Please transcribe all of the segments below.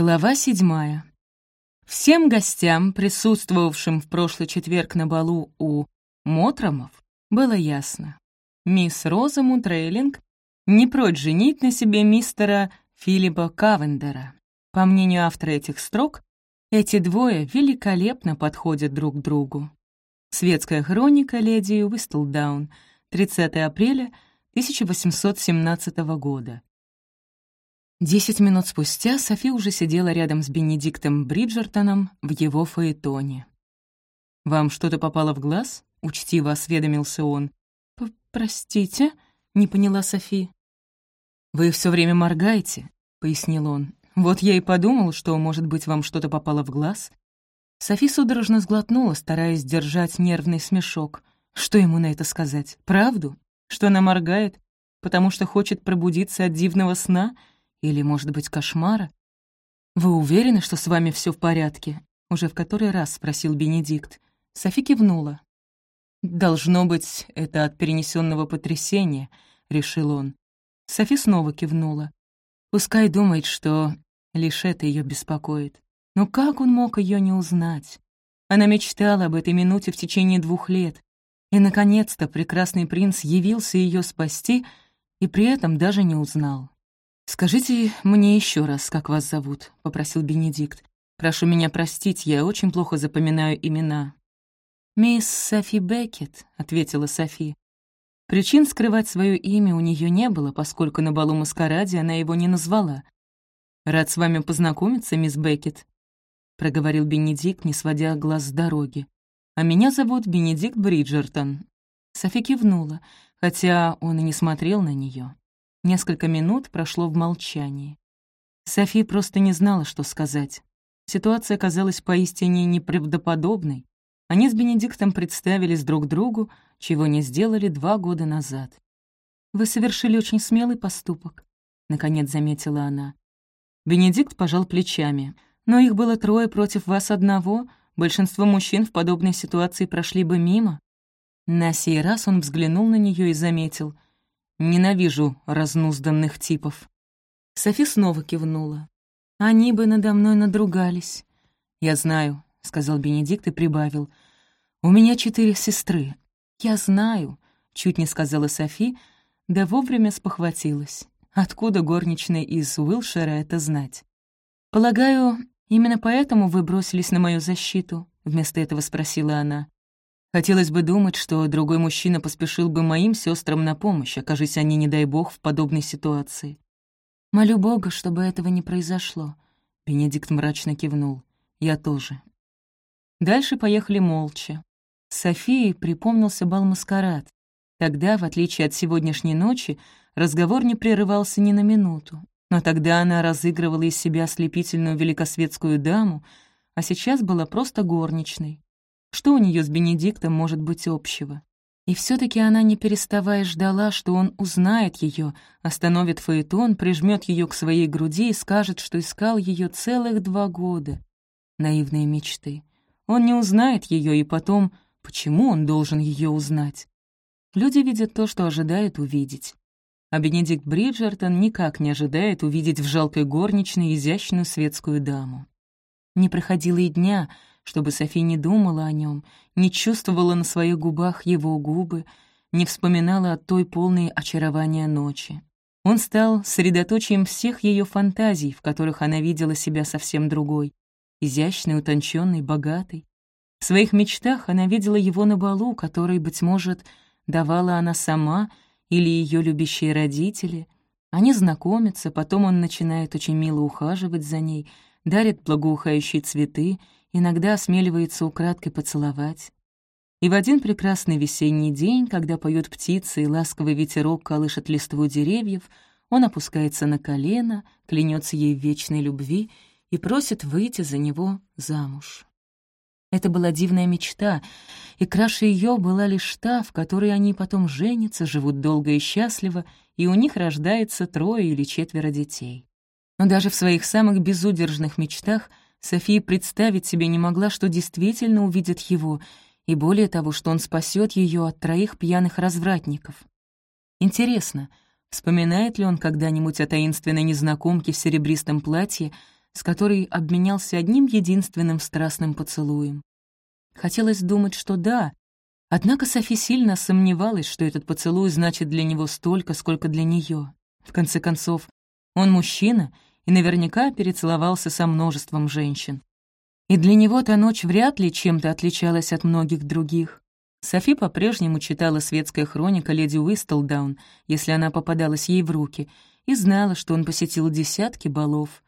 Глава седьмая. Всем гостям, присутствовавшим в прошлый четверг на балу у Мотромов, было ясно. Мисс Розамунд Рейлинг не прочь женить на себе мистера Филиппа Кавендера. По мнению автора этих строк, эти двое великолепно подходят друг другу. Светская хроника леди Уистлдаун, 30 апреля 1817 года. Десять минут спустя Софи уже сидела рядом с Бенедиктом Бриджертоном в его фаэтоне. «Вам что-то попало в глаз?» — учтиво осведомился он. «Простите?» — не поняла Софи. «Вы все время моргаете», — пояснил он. «Вот я и подумал, что, может быть, вам что-то попало в глаз». Софи судорожно сглотнула, стараясь держать нервный смешок. Что ему на это сказать? Правду? Что она моргает, потому что хочет пробудиться от дивного сна — или, может быть, кошмара? «Вы уверены, что с вами все в порядке?» — уже в который раз спросил Бенедикт. Софи кивнула. «Должно быть, это от перенесенного потрясения», — решил он. Софи снова кивнула. Пускай думает, что лишь это ее беспокоит. Но как он мог ее не узнать? Она мечтала об этой минуте в течение двух лет. И, наконец-то, прекрасный принц явился ее спасти и при этом даже не узнал. «Скажите мне еще раз, как вас зовут», — попросил Бенедикт. «Прошу меня простить, я очень плохо запоминаю имена». «Мисс Софи Беккет», — ответила Софи. Причин скрывать свое имя у нее не было, поскольку на балу маскараде она его не назвала. «Рад с вами познакомиться, мисс Беккет», — проговорил Бенедикт, не сводя глаз с дороги. «А меня зовут Бенедикт Бриджертон». Софи кивнула, хотя он и не смотрел на нее. Несколько минут прошло в молчании. Софи просто не знала, что сказать. Ситуация казалась поистине неправдоподобной. Они с Бенедиктом представились друг другу, чего не сделали два года назад. «Вы совершили очень смелый поступок», — наконец заметила она. Бенедикт пожал плечами. «Но их было трое против вас одного. Большинство мужчин в подобной ситуации прошли бы мимо». На сей раз он взглянул на нее и заметил — Ненавижу разнузданных типов». Софи снова кивнула. «Они бы надо мной надругались». «Я знаю», — сказал Бенедикт и прибавил. «У меня четыре сестры». «Я знаю», — чуть не сказала Софи, да вовремя спохватилась. Откуда горничная из Уилшера это знать? «Полагаю, именно поэтому вы бросились на мою защиту?» — вместо этого спросила она. Хотелось бы думать, что другой мужчина поспешил бы моим сестрам на помощь, окажись они, не дай бог, в подобной ситуации. «Молю Бога, чтобы этого не произошло», — Бенедикт мрачно кивнул. «Я тоже». Дальше поехали молча. Софии припомнился бал-маскарад. Тогда, в отличие от сегодняшней ночи, разговор не прерывался ни на минуту. Но тогда она разыгрывала из себя ослепительную великосветскую даму, а сейчас была просто горничной. Что у нее с Бенедиктом может быть общего? И все таки она, не переставая, ждала, что он узнает ее, остановит фаэтон, прижмет ее к своей груди и скажет, что искал ее целых два года. Наивные мечты. Он не узнает ее, и потом, почему он должен ее узнать? Люди видят то, что ожидают увидеть. А Бенедикт Бриджертон никак не ожидает увидеть в жалкой горничной изящную светскую даму. Не проходило и дня, чтобы Софи не думала о нем, не чувствовала на своих губах его губы, не вспоминала о той полной очарования ночи. Он стал средоточием всех ее фантазий, в которых она видела себя совсем другой, изящной, утонченной, богатой. В своих мечтах она видела его на балу, который, быть может, давала она сама или ее любящие родители. Они знакомятся, потом он начинает очень мило ухаживать за ней, дарит благоухающие цветы — иногда осмеливается украдкой поцеловать. И в один прекрасный весенний день, когда поют птицы и ласковый ветерок колышет листву деревьев, он опускается на колено, клянется ей в вечной любви и просит выйти за него замуж. Это была дивная мечта, и краше ее была лишь та, в которой они потом женятся, живут долго и счастливо, и у них рождается трое или четверо детей. Но даже в своих самых безудержных мечтах — София представить себе не могла, что действительно увидит его, и более того, что он спасет ее от троих пьяных развратников. Интересно, вспоминает ли он когда-нибудь о таинственной незнакомке в серебристом платье, с которой обменялся одним единственным страстным поцелуем. Хотелось думать, что да, однако Софи сильно сомневалась, что этот поцелуй значит для него столько, сколько для нее. В конце концов, он мужчина и наверняка перецеловался со множеством женщин. И для него та ночь вряд ли чем-то отличалась от многих других. Софи по-прежнему читала светская хроника леди Уистлдаун, если она попадалась ей в руки, и знала, что он посетил десятки балов.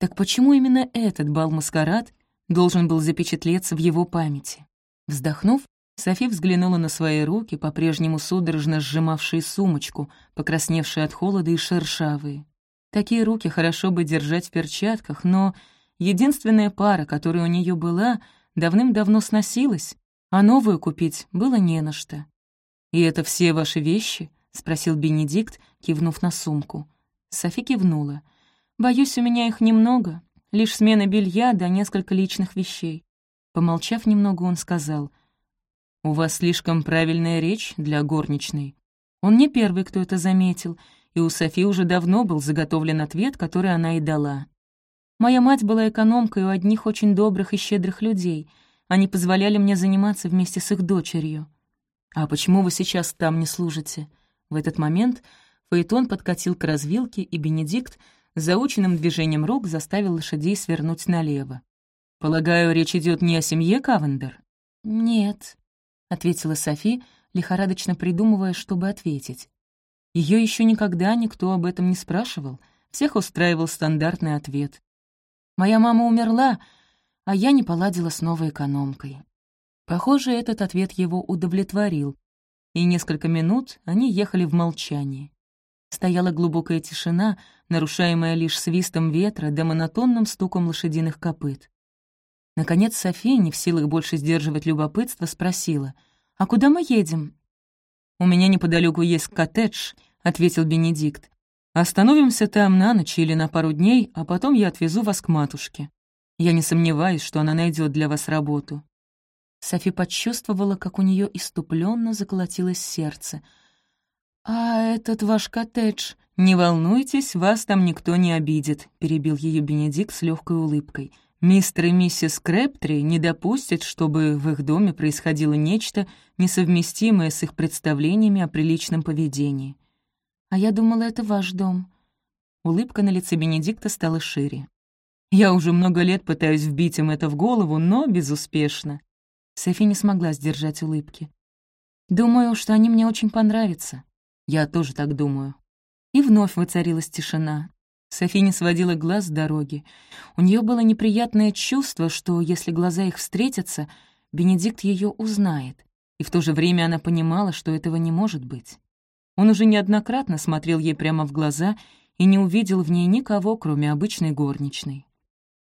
Так почему именно этот бал-маскарад должен был запечатлеться в его памяти? Вздохнув, Софи взглянула на свои руки, по-прежнему судорожно сжимавшие сумочку, покрасневшие от холода и шершавые. Такие руки хорошо бы держать в перчатках, но единственная пара, которая у нее была, давным-давно сносилась, а новую купить было не на что. «И это все ваши вещи?» — спросил Бенедикт, кивнув на сумку. Софи кивнула. «Боюсь, у меня их немного, лишь смена белья да несколько личных вещей». Помолчав немного, он сказал, «У вас слишком правильная речь для горничной». Он не первый, кто это заметил, и у Софи уже давно был заготовлен ответ, который она и дала. «Моя мать была экономкой у одних очень добрых и щедрых людей. Они позволяли мне заниматься вместе с их дочерью». «А почему вы сейчас там не служите?» В этот момент Фаэтон подкатил к развилке, и Бенедикт заученным движением рук заставил лошадей свернуть налево. «Полагаю, речь идет не о семье Кавендер?» «Нет», — ответила Софи, лихорадочно придумывая, чтобы ответить. Ее еще никогда никто об этом не спрашивал, всех устраивал стандартный ответ. «Моя мама умерла, а я не поладила с новой экономкой». Похоже, этот ответ его удовлетворил, и несколько минут они ехали в молчании. Стояла глубокая тишина, нарушаемая лишь свистом ветра да монотонным стуком лошадиных копыт. Наконец София, не в силах больше сдерживать любопытство, спросила, «А куда мы едем?» «У меня неподалеку есть коттедж», — ответил Бенедикт. «Остановимся там на ночь или на пару дней, а потом я отвезу вас к матушке. Я не сомневаюсь, что она найдет для вас работу». Софи почувствовала, как у нее иступленно заколотилось сердце — «А этот ваш коттедж...» «Не волнуйтесь, вас там никто не обидит», — перебил ее Бенедикт с легкой улыбкой. «Мистер и миссис Крэптри не допустят, чтобы в их доме происходило нечто, несовместимое с их представлениями о приличном поведении». «А я думала, это ваш дом». Улыбка на лице Бенедикта стала шире. «Я уже много лет пытаюсь вбить им это в голову, но безуспешно». Софи не смогла сдержать улыбки. «Думаю, что они мне очень понравятся. Я тоже так думаю. И вновь воцарилась тишина. Софи не сводила глаз с дороги. У нее было неприятное чувство, что если глаза их встретятся, Бенедикт ее узнает. И в то же время она понимала, что этого не может быть. Он уже неоднократно смотрел ей прямо в глаза и не увидел в ней никого, кроме обычной горничной.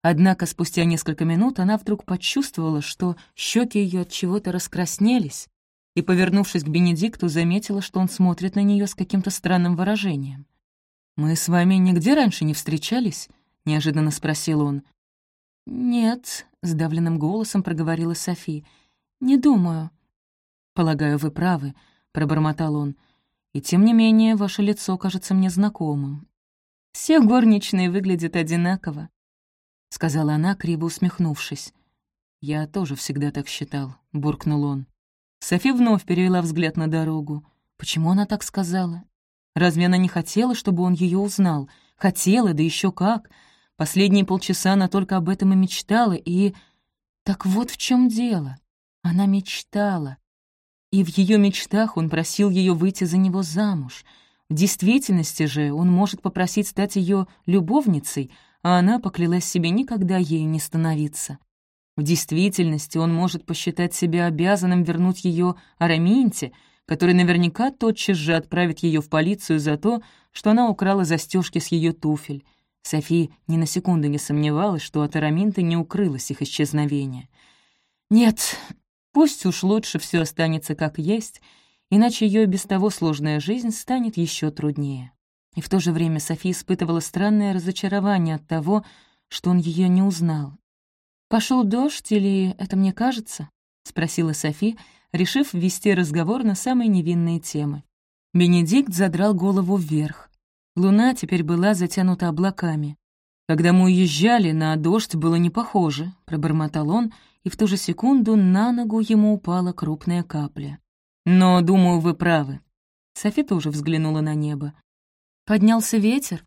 Однако спустя несколько минут она вдруг почувствовала, что щеки ее от чего-то раскраснелись, и, повернувшись к Бенедикту, заметила, что он смотрит на нее с каким-то странным выражением. «Мы с вами нигде раньше не встречались?» — неожиданно спросил он. «Нет», — сдавленным голосом проговорила Софи. «Не думаю». «Полагаю, вы правы», — пробормотал он. «И тем не менее, ваше лицо кажется мне знакомым». «Все горничные выглядят одинаково», — сказала она, криво усмехнувшись. «Я тоже всегда так считал», — буркнул он. Софи вновь перевела взгляд на дорогу. Почему она так сказала? Разве она не хотела, чтобы он ее узнал? Хотела, да еще как. Последние полчаса она только об этом и мечтала, и... Так вот в чем дело. Она мечтала. И в ее мечтах он просил ее выйти за него замуж. В действительности же он может попросить стать ее любовницей, а она поклялась себе никогда ею не становиться. В действительности он может посчитать себя обязанным вернуть ее Араминте, который наверняка тотчас же отправит ее в полицию за то, что она украла застежки с ее туфель. Софи ни на секунду не сомневалась, что от Араминты не укрылось их исчезновение. Нет, пусть уж лучше все останется как есть, иначе ее без того сложная жизнь станет еще труднее. И в то же время Софи испытывала странное разочарование от того, что он ее не узнал. Пошел дождь или это мне кажется?» — спросила Софи, решив ввести разговор на самые невинные темы. Бенедикт задрал голову вверх. Луна теперь была затянута облаками. Когда мы уезжали, на дождь было не похоже, пробормотал он, и в ту же секунду на ногу ему упала крупная капля. Но, думаю, вы правы. Софи тоже взглянула на небо. Поднялся ветер,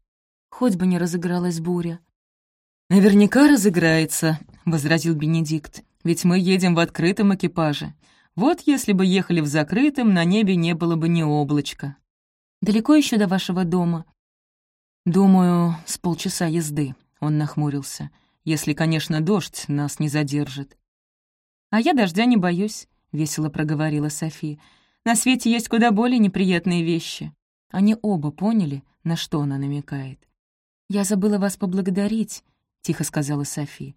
хоть бы не разыгралась буря. «Наверняка разыграется», — возразил Бенедикт, «ведь мы едем в открытом экипаже. Вот если бы ехали в закрытом, на небе не было бы ни облачка». «Далеко еще до вашего дома?» «Думаю, с полчаса езды», — он нахмурился. «Если, конечно, дождь нас не задержит». «А я дождя не боюсь», — весело проговорила Софи. «На свете есть куда более неприятные вещи». Они оба поняли, на что она намекает. «Я забыла вас поблагодарить», — тихо сказала Софи.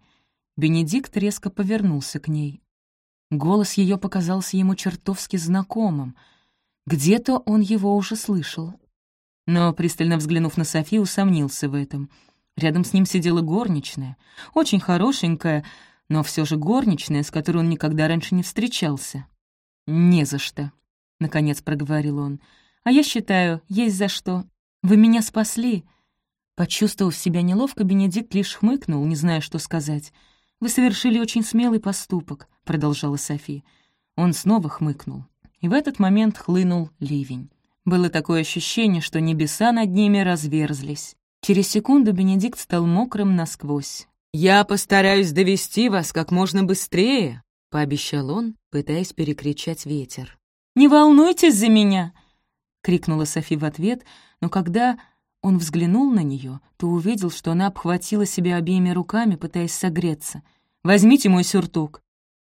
Бенедикт резко повернулся к ней. Голос ее показался ему чертовски знакомым. Где-то он его уже слышал. Но, пристально взглянув на Софи, усомнился в этом. Рядом с ним сидела горничная, очень хорошенькая, но все же горничная, с которой он никогда раньше не встречался. «Не за что», — наконец проговорил он. «А я считаю, есть за что. Вы меня спасли. Почувствовав себя неловко, Бенедикт лишь хмыкнул, не зная, что сказать. «Вы совершили очень смелый поступок», — продолжала Софи. Он снова хмыкнул. И в этот момент хлынул ливень. Было такое ощущение, что небеса над ними разверзлись. Через секунду Бенедикт стал мокрым насквозь. «Я постараюсь довести вас как можно быстрее», — пообещал он, пытаясь перекричать ветер. «Не волнуйтесь за меня!» — крикнула Софи в ответ, но когда он взглянул на нее, то увидел, что она обхватила себя обеими руками, пытаясь согреться. «Возьмите мой сюртук».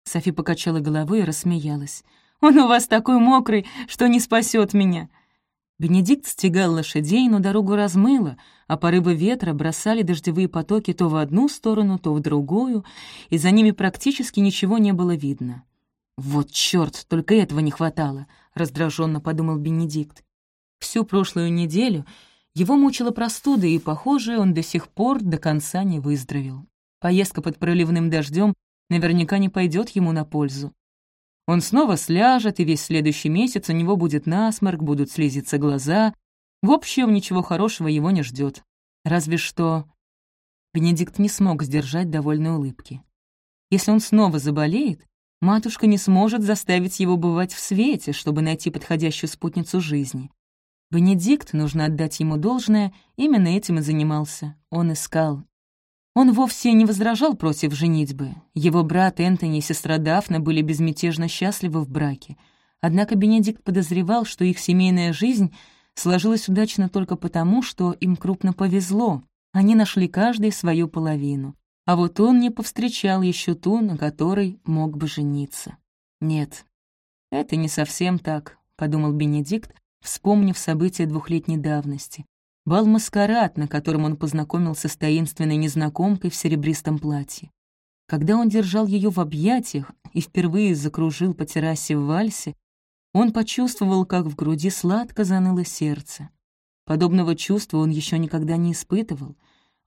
Софи покачала головой и рассмеялась. «Он у вас такой мокрый, что не спасет меня». Бенедикт стегал лошадей, но дорогу размыло, а порывы ветра бросали дождевые потоки то в одну сторону, то в другую, и за ними практически ничего не было видно. «Вот чёрт, только этого не хватало», — раздраженно подумал Бенедикт. Всю прошлую неделю его мучила простуда, и, похоже, он до сих пор до конца не выздоровел. Поездка под проливным дождем наверняка не пойдет ему на пользу. Он снова сляжет, и весь следующий месяц у него будет насморк, будут слезиться глаза. В общем, ничего хорошего его не ждет. Разве что... Бенедикт не смог сдержать довольной улыбки. Если он снова заболеет, матушка не сможет заставить его бывать в свете, чтобы найти подходящую спутницу жизни. Бенедикт, нужно отдать ему должное, именно этим и занимался. Он искал. Он вовсе не возражал против женитьбы. Его брат Энтони и сестра Дафна были безмятежно счастливы в браке. Однако Бенедикт подозревал, что их семейная жизнь сложилась удачно только потому, что им крупно повезло. Они нашли каждый свою половину. А вот он не повстречал еще ту, на которой мог бы жениться. «Нет, это не совсем так», — подумал Бенедикт, вспомнив события двухлетней давности. Бал-маскарад, на котором он познакомился с таинственной незнакомкой в серебристом платье. Когда он держал ее в объятиях и впервые закружил по террасе в вальсе, он почувствовал, как в груди сладко заныло сердце. Подобного чувства он еще никогда не испытывал.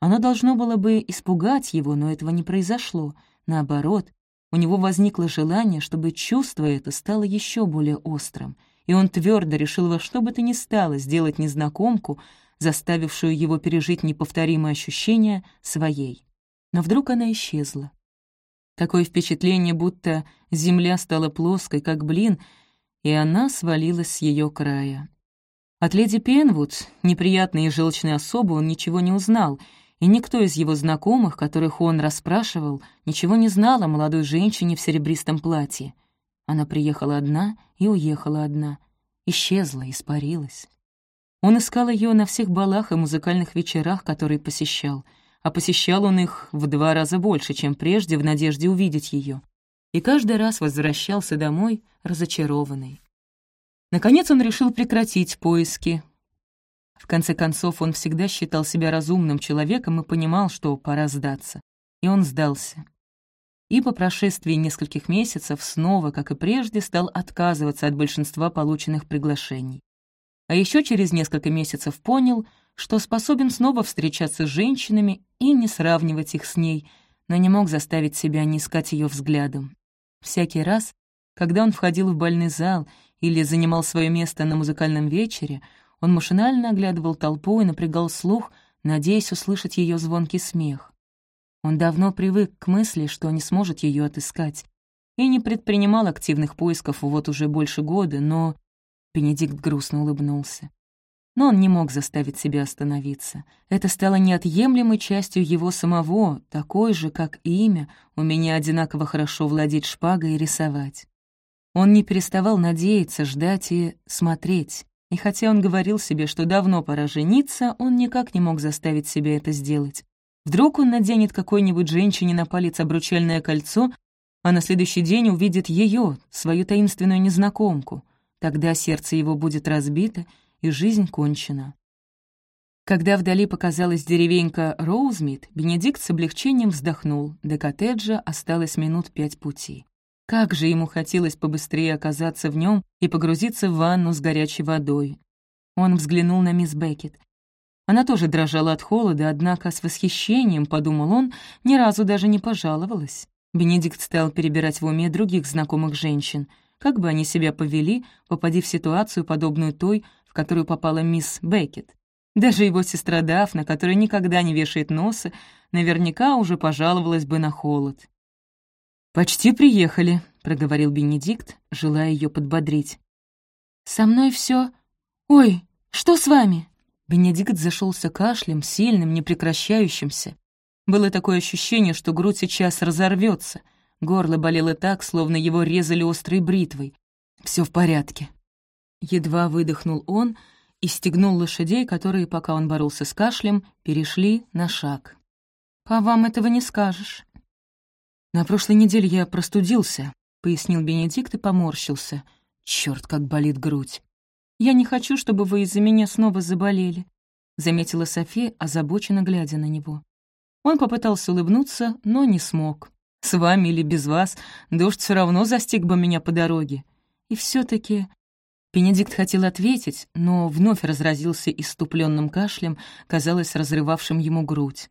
Оно должно было бы испугать его, но этого не произошло. Наоборот, у него возникло желание, чтобы чувство это стало еще более острым — и он твердо решил во что бы то ни стало сделать незнакомку, заставившую его пережить неповторимые ощущения, своей. Но вдруг она исчезла. Такое впечатление, будто земля стала плоской, как блин, и она свалилась с ее края. От леди Пенвуд, неприятной и желчной особы, он ничего не узнал, и никто из его знакомых, которых он расспрашивал, ничего не знал о молодой женщине в серебристом платье. Она приехала одна и уехала одна. Исчезла, испарилась. Он искал ее на всех балах и музыкальных вечерах, которые посещал, а посещал он их в два раза больше, чем прежде, в надежде увидеть ее. И каждый раз возвращался домой разочарованный. Наконец он решил прекратить поиски. В конце концов, он всегда считал себя разумным человеком и понимал, что пора сдаться. И он сдался и по прошествии нескольких месяцев снова, как и прежде, стал отказываться от большинства полученных приглашений. А еще через несколько месяцев понял, что способен снова встречаться с женщинами и не сравнивать их с ней, но не мог заставить себя не искать ее взглядом. Всякий раз, когда он входил в больный зал или занимал свое место на музыкальном вечере, он машинально оглядывал толпу и напрягал слух, надеясь услышать ее звонкий смех. Он давно привык к мысли, что не сможет ее отыскать, и не предпринимал активных поисков вот уже больше года, но... Бенедикт грустно улыбнулся. Но он не мог заставить себя остановиться. Это стало неотъемлемой частью его самого, такой же, как и имя, у меня одинаково хорошо владеть шпагой и рисовать. Он не переставал надеяться, ждать и смотреть. И хотя он говорил себе, что давно пора жениться, он никак не мог заставить себя это сделать. Вдруг он наденет какой-нибудь женщине на палец обручальное кольцо, а на следующий день увидит ее, свою таинственную незнакомку. Тогда сердце его будет разбито, и жизнь кончена. Когда вдали показалась деревенька Роузмит, Бенедикт с облегчением вздохнул. До коттеджа осталось минут пять пути. Как же ему хотелось побыстрее оказаться в нем и погрузиться в ванну с горячей водой. Он взглянул на мисс Беккет. Она тоже дрожала от холода, однако с восхищением, подумал он, ни разу даже не пожаловалась. Бенедикт стал перебирать в уме других знакомых женщин. Как бы они себя повели, попади в ситуацию, подобную той, в которую попала мисс Беккет. Даже его сестра Дафна, которая никогда не вешает носа, наверняка уже пожаловалась бы на холод. «Почти приехали», — проговорил Бенедикт, желая ее подбодрить. «Со мной все. Ой, что с вами?» Бенедикт зашелся кашлем, сильным, непрекращающимся. Было такое ощущение, что грудь сейчас разорвется. Горло болело так, словно его резали острой бритвой. Все в порядке. Едва выдохнул он и стегнул лошадей, которые, пока он боролся с кашлем, перешли на шаг. «По вам этого не скажешь». «На прошлой неделе я простудился», — пояснил Бенедикт и поморщился. Черт, как болит грудь. «Я не хочу, чтобы вы из-за меня снова заболели», — заметила София, озабоченно глядя на него. Он попытался улыбнуться, но не смог. «С вами или без вас, дождь все равно застиг бы меня по дороге. И все таки Бенедикт хотел ответить, но вновь разразился иступленным кашлем, казалось, разрывавшим ему грудь.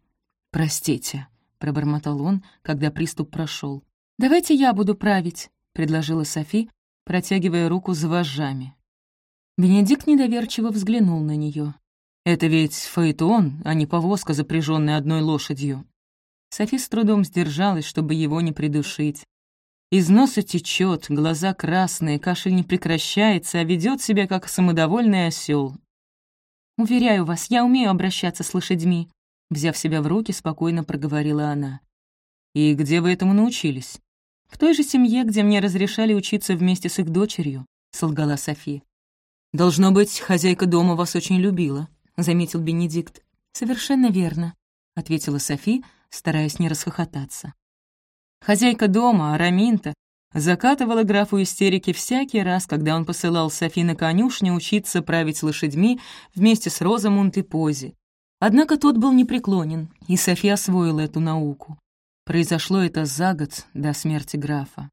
«Простите», — пробормотал он, когда приступ прошел. «Давайте я буду править», — предложила Софи, протягивая руку за вожжами. Бенедикт недоверчиво взглянул на нее. «Это ведь фаэтон, а не повозка, запряженная одной лошадью». Софи с трудом сдержалась, чтобы его не придушить. Из носа течет, глаза красные, кашель не прекращается, а ведет себя как самодовольный осел. «Уверяю вас, я умею обращаться с лошадьми», — взяв себя в руки, спокойно проговорила она. «И где вы этому научились?» «В той же семье, где мне разрешали учиться вместе с их дочерью», — солгала Софи. «Должно быть, хозяйка дома вас очень любила», — заметил Бенедикт. «Совершенно верно», — ответила Софи, стараясь не расхохотаться. Хозяйка дома, Араминта, закатывала графу истерики всякий раз, когда он посылал Софи на конюшню учиться править лошадьми вместе с Розамунд и Пози. Однако тот был непреклонен, и Софи освоила эту науку. Произошло это за год до смерти графа.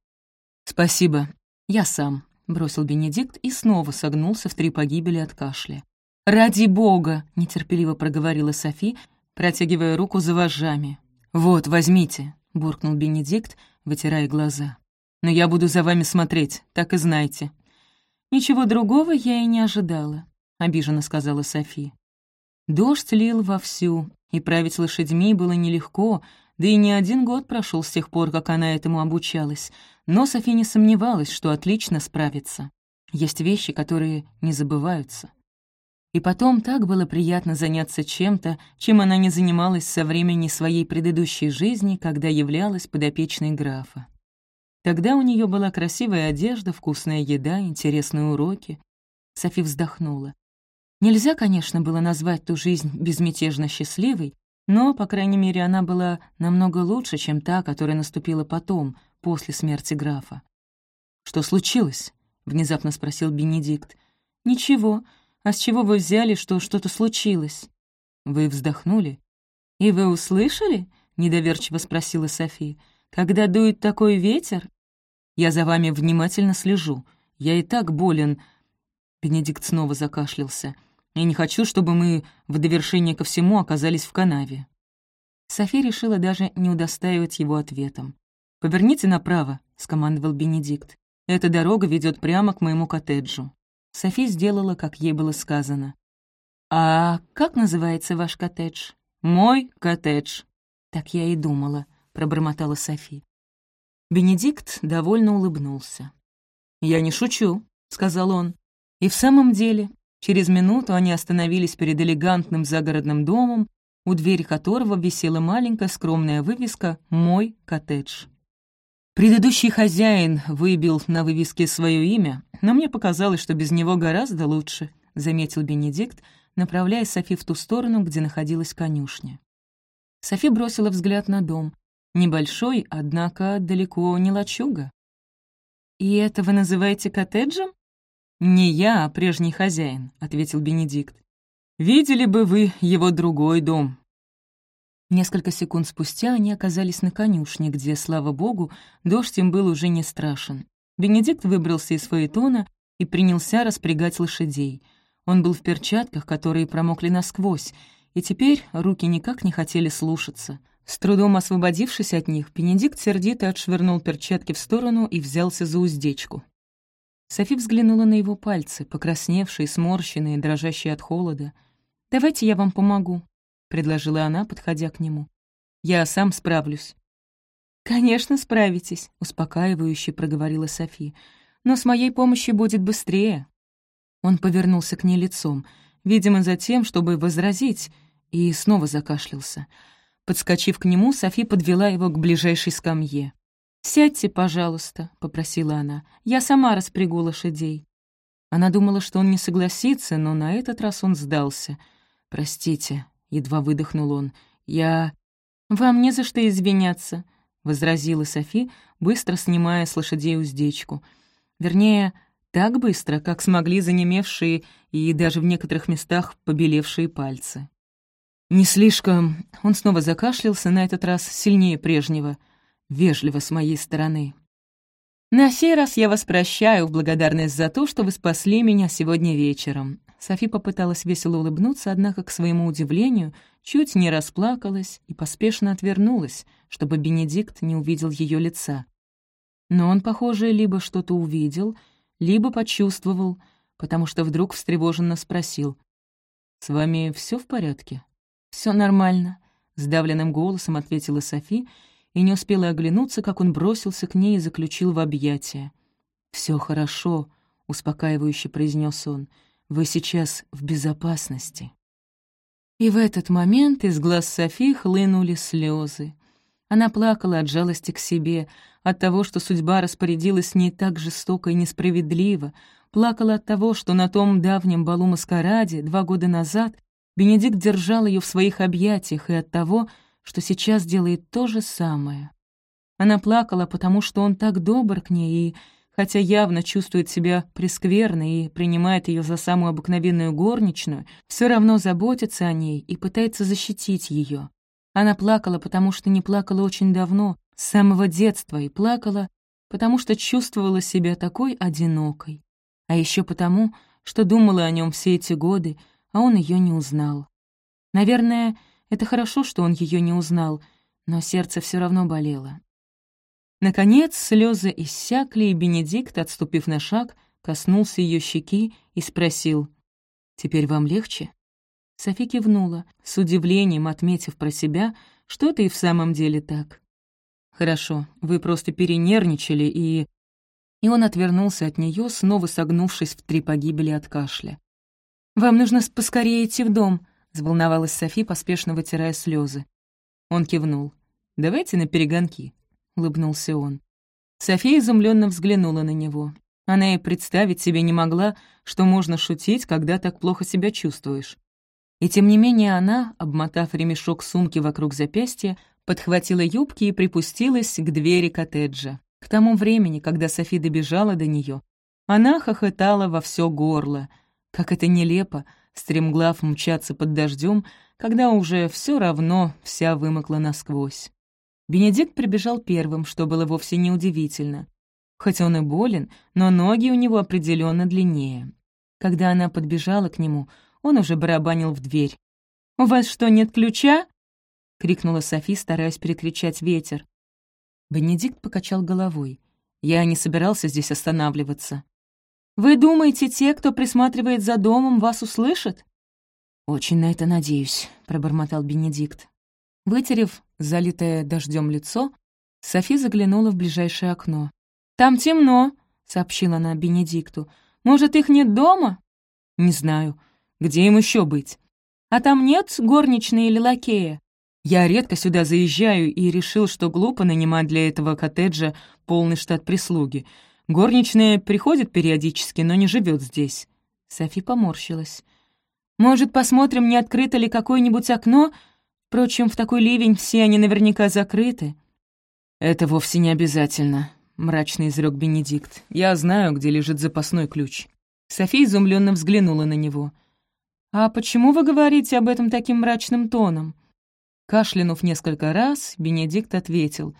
«Спасибо, я сам», — бросил Бенедикт и снова согнулся в три погибели от кашля. «Ради бога!» — нетерпеливо проговорила Софи, протягивая руку за вожжами. «Вот, возьмите, буркнул Бенедикт, вытирая глаза. «Но я буду за вами смотреть, так и знайте». «Ничего другого я и не ожидала», — обиженно сказала Софи. Дождь лил вовсю, и править лошадьми было нелегко, да и не один год прошел с тех пор, как она этому обучалась, но Софи не сомневалась, что отлично справится. Есть вещи, которые не забываются. И потом так было приятно заняться чем-то, чем она не занималась со времени своей предыдущей жизни, когда являлась подопечной графа. Тогда у нее была красивая одежда, вкусная еда, интересные уроки. Софи вздохнула. Нельзя, конечно, было назвать ту жизнь безмятежно счастливой, но, по крайней мере, она была намного лучше, чем та, которая наступила потом, после смерти графа. «Что случилось?» — внезапно спросил Бенедикт. «Ничего, «А с чего вы взяли, что что-то случилось?» Вы вздохнули. «И вы услышали?» — недоверчиво спросила София. «Когда дует такой ветер?» «Я за вами внимательно слежу. Я и так болен...» Бенедикт снова закашлялся. «Я не хочу, чтобы мы в довершение ко всему оказались в канаве». София решила даже не удостаивать его ответом. «Поверните направо», — скомандовал Бенедикт. «Эта дорога ведет прямо к моему коттеджу». Софи сделала, как ей было сказано. «А как называется ваш коттедж?» «Мой коттедж». «Так я и думала», — пробормотала Софи. Бенедикт довольно улыбнулся. «Я не шучу», — сказал он. И в самом деле, через минуту они остановились перед элегантным загородным домом, у двери которого висела маленькая скромная вывеска «Мой коттедж». Предыдущий хозяин выбил на вывеске свое имя, но мне показалось, что без него гораздо лучше, — заметил Бенедикт, направляя Софи в ту сторону, где находилась конюшня. Софи бросила взгляд на дом. Небольшой, однако далеко не лачуга. «И это вы называете коттеджем?» «Не я, а прежний хозяин», — ответил Бенедикт. «Видели бы вы его другой дом». Несколько секунд спустя они оказались на конюшне, где, слава богу, дождь им был уже не страшен. Бенедикт выбрался из фаэтона и принялся распрягать лошадей. Он был в перчатках, которые промокли насквозь, и теперь руки никак не хотели слушаться. С трудом освободившись от них, Бенедикт сердито отшвырнул перчатки в сторону и взялся за уздечку. Софи взглянула на его пальцы, покрасневшие, сморщенные, дрожащие от холода. «Давайте я вам помогу», — предложила она, подходя к нему. «Я сам справлюсь». «Конечно, справитесь», — успокаивающе проговорила Софи. «Но с моей помощью будет быстрее». Он повернулся к ней лицом, видимо, за тем, чтобы возразить, и снова закашлялся. Подскочив к нему, Софи подвела его к ближайшей скамье. «Сядьте, пожалуйста», — попросила она. «Я сама распрягу лошадей». Она думала, что он не согласится, но на этот раз он сдался. «Простите», — едва выдохнул он. «Я...» «Вам не за что извиняться», — возразила Софи, быстро снимая с лошадей уздечку. Вернее, так быстро, как смогли занемевшие и даже в некоторых местах побелевшие пальцы. Не слишком... Он снова закашлялся, на этот раз сильнее прежнего — вежливо с моей стороны. «На сей раз я вас прощаю в благодарность за то, что вы спасли меня сегодня вечером». Софи попыталась весело улыбнуться, однако, к своему удивлению, чуть не расплакалась и поспешно отвернулась, чтобы Бенедикт не увидел ее лица. Но он, похоже, либо что-то увидел, либо почувствовал, потому что вдруг встревоженно спросил. «С вами все в порядке?» Все нормально», — сдавленным голосом ответила Софи и не успела оглянуться, как он бросился к ней и заключил в объятия. Все хорошо», — успокаивающе произнес он, — «вы сейчас в безопасности». И в этот момент из глаз Софи хлынули слезы. Она плакала от жалости к себе, от того, что судьба распорядилась не так жестоко и несправедливо, плакала от того, что на том давнем балу-маскараде два года назад Бенедикт держал ее в своих объятиях, и от того, что сейчас делает то же самое. Она плакала, потому что он так добр к ней, и, хотя явно чувствует себя прескверно и принимает ее за самую обыкновенную горничную, все равно заботится о ней и пытается защитить ее. Она плакала, потому что не плакала очень давно, с самого детства, и плакала, потому что чувствовала себя такой одинокой. А еще потому, что думала о нем все эти годы, а он ее не узнал. Наверное, это хорошо, что он ее не узнал, но сердце все равно болело. Наконец слезы иссякли, и Бенедикт, отступив на шаг, коснулся ее щеки и спросил, «Теперь вам легче?» Софи кивнула, с удивлением отметив про себя, что это и в самом деле так. «Хорошо, вы просто перенервничали и...» И он отвернулся от нее, снова согнувшись в три погибели от кашля. «Вам нужно поскорее идти в дом», Заволновалась Софи, поспешно вытирая слезы. Он кивнул. «Давайте на перегонки», — улыбнулся он. София изумленно взглянула на него. Она и представить себе не могла, что можно шутить, когда так плохо себя чувствуешь. И тем не менее она, обмотав ремешок сумки вокруг запястья, подхватила юбки и припустилась к двери коттеджа. К тому времени, когда Софи добежала до нее, она хохотала во все горло. Как это нелепо, стремглав мчаться под дождем, когда уже все равно вся вымокла насквозь. Бенедикт прибежал первым, что было вовсе неудивительно. Хоть он и болен, но ноги у него определенно длиннее. Когда она подбежала к нему, он уже барабанил в дверь. «У вас что, нет ключа?» — крикнула Софи, стараясь перекричать ветер. Бенедикт покачал головой. «Я не собирался здесь останавливаться. «Вы думаете, те, кто присматривает за домом, вас услышат?» «Очень на это надеюсь», — пробормотал Бенедикт. Вытерев залитое дождем лицо, Софи заглянула в ближайшее окно. «Там темно», — сообщила она Бенедикту. «Может, их нет дома?» «Не знаю. Где им еще быть?» «А там нет горничной или лакея?» Я редко сюда заезжаю и решил, что глупо нанимать для этого коттеджа полный штат прислуги. Горничная приходит периодически, но не живет здесь». Софи поморщилась. «Может, посмотрим, не открыто ли какое-нибудь окно? Впрочем, в такой ливень все они наверняка закрыты». «Это вовсе не обязательно», — мрачно изрек Бенедикт. «Я знаю, где лежит запасной ключ». София изумленно взглянула на него. «А почему вы говорите об этом таким мрачным тоном?» Кашлянув несколько раз, Бенедикт ответил,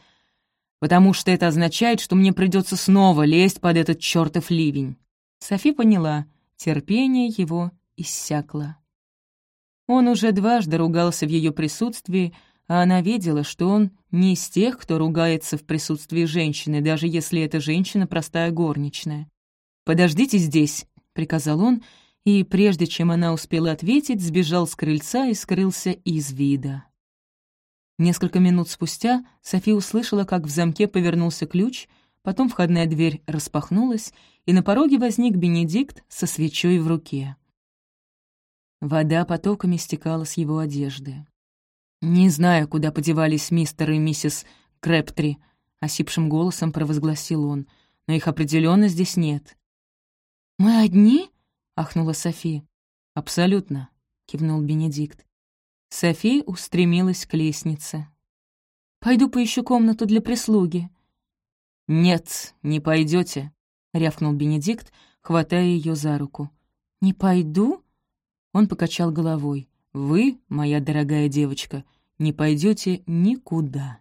«Потому что это означает, что мне придется снова лезть под этот чертов ливень». Софи поняла, терпение его иссякло. Он уже дважды ругался в ее присутствии, а она видела, что он не из тех, кто ругается в присутствии женщины, даже если эта женщина простая горничная. «Подождите здесь», — приказал он, и, прежде чем она успела ответить, сбежал с крыльца и скрылся из вида. Несколько минут спустя София услышала, как в замке повернулся ключ, потом входная дверь распахнулась, и на пороге возник Бенедикт со свечой в руке. Вода потоками стекала с его одежды. «Не знаю, куда подевались мистер и миссис Крэптри», — осипшим голосом провозгласил он, «но их определенно здесь нет». «Мы одни?» — ахнула София. «Абсолютно», — кивнул Бенедикт. Софи устремилась к лестнице. «Пойду поищу комнату для прислуги». «Нет, не пойдете, рявкнул Бенедикт, хватая ее за руку. «Не пойду?» Он покачал головой. «Вы, моя дорогая девочка, не пойдете никуда».